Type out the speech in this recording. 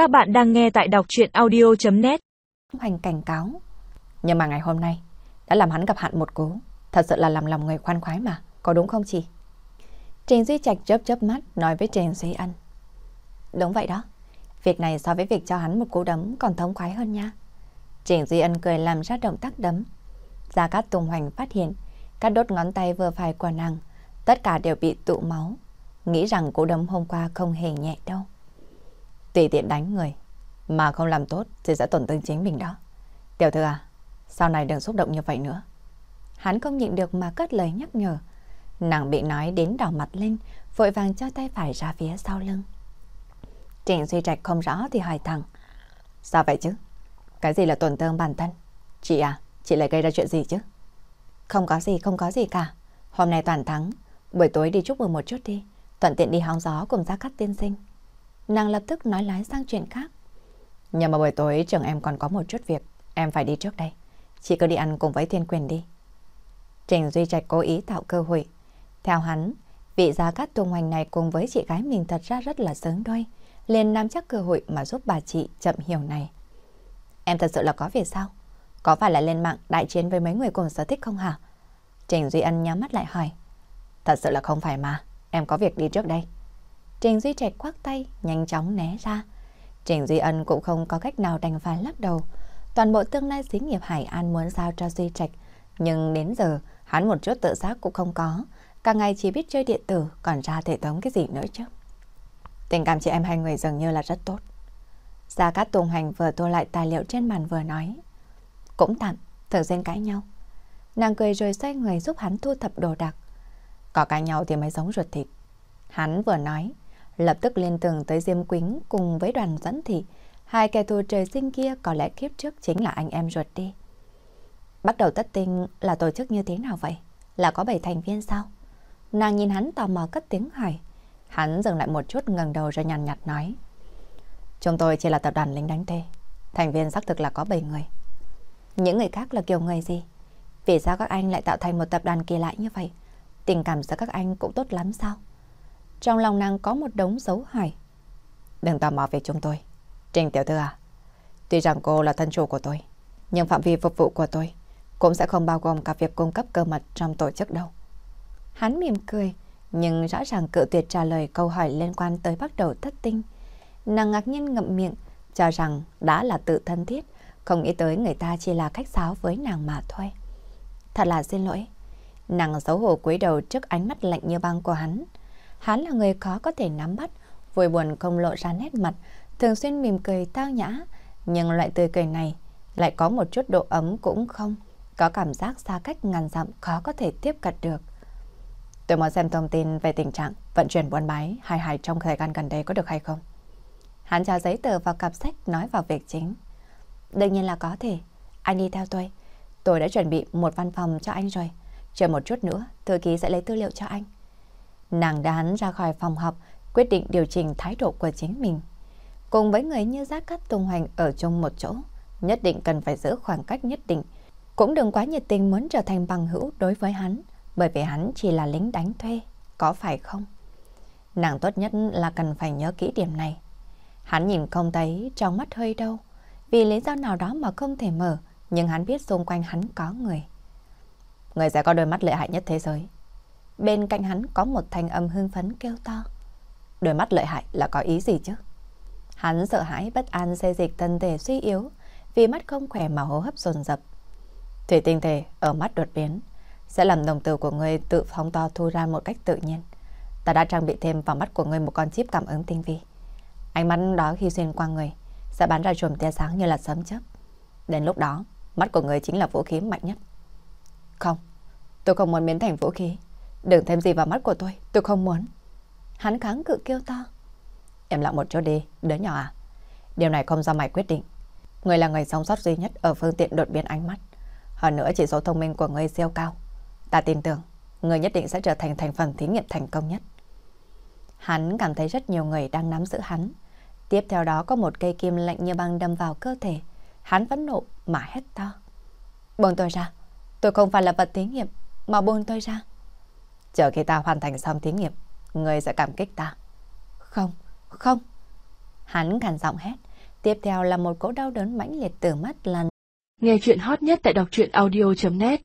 Các bạn đang nghe tại đọc chuyện audio.net Hoành cảnh cáo. Nhưng mà ngày hôm nay, đã làm hắn gặp hạn một cú. Thật sự là làm lòng người khoan khoái mà. Có đúng không chị? Trình Duy Trạch chớp chớp mắt, nói với Trình Duy Ân. Đúng vậy đó. Việc này so với việc cho hắn một cú đấm còn thống khoái hơn nha. Trình Duy Ân cười làm ra động tác đấm. Gia Cát Tùng Hoành phát hiện, các đốt ngón tay vừa phải của nàng, tất cả đều bị tụ máu. Nghĩ rằng cú đấm hôm qua không hề nhẹ đâu. Tùy tiện đánh người mà không làm tốt thì sẽ tổn thương chính mình đó. Tiểu thư à, sau này đừng xúc động như vậy nữa. Hắn không nhịn được mà cất lời nhắc nhở. Nàng bị nói đến đỏ mặt lên, vội vàng cho tay phải ra phía sau lưng. Trịnh suy Trạch không rõ thì hỏi thẳng. Sao vậy chứ? Cái gì là tổn thương bản thân? Chị à, chị lại gây ra chuyện gì chứ? Không có gì, không có gì cả. Hôm nay toàn thắng, buổi tối đi chúc mừng một chút đi. Thuận tiện đi hóng gió cùng gia cắt tiên sinh. Nàng lập tức nói lái sang chuyện khác. Nhưng mà buổi tối trường em còn có một chút việc, em phải đi trước đây. Chị cứ đi ăn cùng với thiên quyền đi. Trình Duy Trạch cố ý tạo cơ hội. Theo hắn, vị gia cát tung hoành này cùng với chị gái mình thật ra rất là sướng đôi. liền nắm chắc cơ hội mà giúp bà chị chậm hiểu này. Em thật sự là có việc sao? Có phải là lên mạng đại chiến với mấy người cùng sở thích không hả? Trình Duy Ân nhắm mắt lại hỏi. Thật sự là không phải mà, em có việc đi trước đây. Trình Duy Trạch khoác tay, nhanh chóng né ra. Trình Duy Ân cũng không có cách nào đành phải lắc đầu. Toàn bộ tương lai xí nghiệp Hải An muốn giao cho Duy Trạch, nhưng đến giờ hắn một chút tự giác cũng không có. Cả ngày chỉ biết chơi điện tử, còn ra thể thống cái gì nữa chứ. Tình cảm chị em hai người dường như là rất tốt. Gia Cát Tùng Hành vừa tô lại tài liệu trên bàn vừa nói. Cũng tạm, thường xuyên cãi nhau. Nàng cười rồi xoay người giúp hắn thu thập đồ đạc. Có cãi nhau thì mới giống ruột thịt. Hắn vừa nói, lập tức liên tưởng tới Diêm Quýnh cùng với đoàn dẫn thị. Hai kẻ thù trời sinh kia có lẽ kiếp trước chính là anh em ruột đi. Bắt đầu tất tinh là tổ chức như thế nào vậy? Là có 7 thành viên sao? Nàng nhìn hắn tò mò cất tiếng hỏi. Hắn dừng lại một chút ngẩng đầu rồi nhàn nhạt nói. Chúng tôi chỉ là tập đoàn lính đánh thuê. Thành viên xác thực là có 7 người. Những người khác là kiểu người gì? Vì sao các anh lại tạo thành một tập đoàn kỳ lạ như vậy? Tình cảm giữa các anh cũng tốt lắm sao? Trong lòng nàng có một đống dấu hỏi. Đừng tò mò về chúng tôi. Trình tiểu thư à, tuy rằng cô là thân chủ của tôi, nhưng phạm vi phục vụ của tôi cũng sẽ không bao gồm cả việc cung cấp cơ mật trong tổ chức đâu. Hắn mỉm cười, nhưng rõ ràng cự tuyệt trả lời câu hỏi liên quan tới bắt đầu thất tinh. Nàng ngạc nhiên ngậm miệng, cho rằng đã là tự thân thiết, không nghĩ tới người ta chỉ là khách sáo với nàng mà thôi. Thật là xin lỗi. Nàng xấu hổ cúi đầu trước ánh mắt lạnh như băng của hắn. Hắn là người khó có thể nắm bắt, vui buồn không lộ ra nét mặt, thường xuyên mỉm cười tao nhã, nhưng loại tươi cười này lại có một chút độ ấm cũng không, có cảm giác xa cách ngàn dặm khó có thể tiếp cận được. Tôi muốn xem thông tin về tình trạng vận chuyển buôn bán hai hài trong thời gian gần đây có được hay không. Hắn trao giấy tờ vào cặp sách nói vào việc chính. Đương nhiên là có thể. Anh đi theo tôi. Tôi đã chuẩn bị một văn phòng cho anh rồi. Chờ một chút nữa, thư ký sẽ lấy tư liệu cho anh. Nàng đã hắn ra khỏi phòng học quyết định điều chỉnh thái độ của chính mình. Cùng với người như giác cắt tung hoành ở chung một chỗ, nhất định cần phải giữ khoảng cách nhất định. Cũng đừng quá nhiệt tình muốn trở thành bằng hữu đối với hắn, bởi vì hắn chỉ là lính đánh thuê, có phải không? Nàng tốt nhất là cần phải nhớ kỹ điểm này. Hắn nhìn không thấy trong mắt hơi đâu, vì lý do nào đó mà không thể mở, nhưng hắn biết xung quanh hắn có người. Người sẽ có đôi mắt lợi hại nhất thế giới. Bên cạnh hắn có một thanh âm hưng phấn kêu to. Đôi mắt lợi hại là có ý gì chứ? Hắn sợ hãi bất an xê dịch thân thể suy yếu, vì mắt không khỏe mà hô hấp dồn dập. Thủy tinh thể ở mắt đột biến sẽ làm đồng tử của người tự phóng to thu ra một cách tự nhiên. Ta đã trang bị thêm vào mắt của người một con chip cảm ứng tinh vi. Ánh mắt đó khi xuyên qua người sẽ bắn ra chùm tia sáng như là sấm chớp. Đến lúc đó, mắt của người chính là vũ khí mạnh nhất. Không, tôi không muốn biến thành vũ khí. Đừng thêm gì vào mắt của tôi, tôi không muốn. Hắn kháng cự kêu to. Em lặng một chỗ đi, đứa nhỏ à. Điều này không do mày quyết định. Người là người sống sót duy nhất ở phương tiện đột biến ánh mắt. Hơn nữa chỉ số thông minh của người siêu cao. Ta tin tưởng, người nhất định sẽ trở thành thành phần thí nghiệm thành công nhất. Hắn cảm thấy rất nhiều người đang nắm giữ hắn. Tiếp theo đó có một cây kim lạnh như băng đâm vào cơ thể. Hắn vẫn nộ mà hét to. Buông tôi ra. Tôi không phải là vật thí nghiệm, mà buông tôi ra. Chờ khi ta hoàn thành xong thí nghiệm, người sẽ cảm kích ta. Không, không. Hắn gằn giọng hét, Tiếp theo là một cỗ đau đớn mãnh liệt từ mắt lăn. Nghe chuyện hot nhất tại đọc truyện audio.net